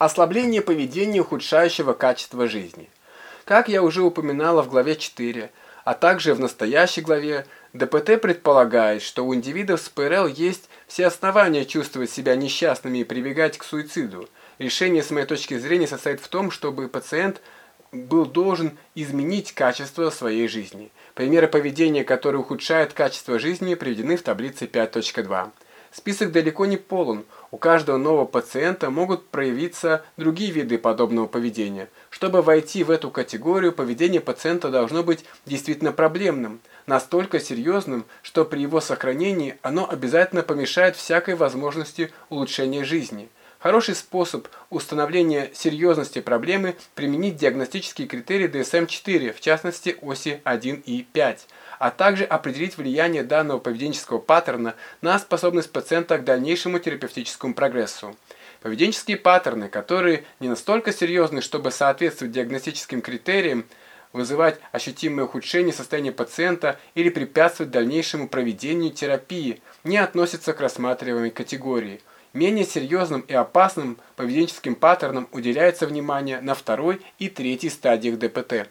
Ослабление поведения, ухудшающего качество жизни. Как я уже упоминала в главе 4, а также в настоящей главе, ДПТ предполагает, что у индивидов с ПРЛ есть все основания чувствовать себя несчастными и прибегать к суициду. Решение, с моей точки зрения, состоит в том, чтобы пациент был должен изменить качество своей жизни. Примеры поведения, которые ухудшают качество жизни, приведены в таблице 5.2. Список далеко не полон. У каждого нового пациента могут проявиться другие виды подобного поведения. Чтобы войти в эту категорию, поведение пациента должно быть действительно проблемным, настолько серьезным, что при его сохранении оно обязательно помешает всякой возможности улучшения жизни. Хороший способ установления серьезности проблемы – применить диагностические критерии DSM-4, в частности оси 1 и 5, а также определить влияние данного поведенческого паттерна на способность пациента к дальнейшему терапевтическому прогрессу. Поведенческие паттерны, которые не настолько серьезны, чтобы соответствовать диагностическим критериям, вызывать ощутимое ухудшение состояния пациента или препятствовать дальнейшему проведению терапии, не относятся к рассматриваемой категории – Менее серьезным и опасным поведенческим паттернам уделяется внимание на второй и третьей стадиях ДПТ.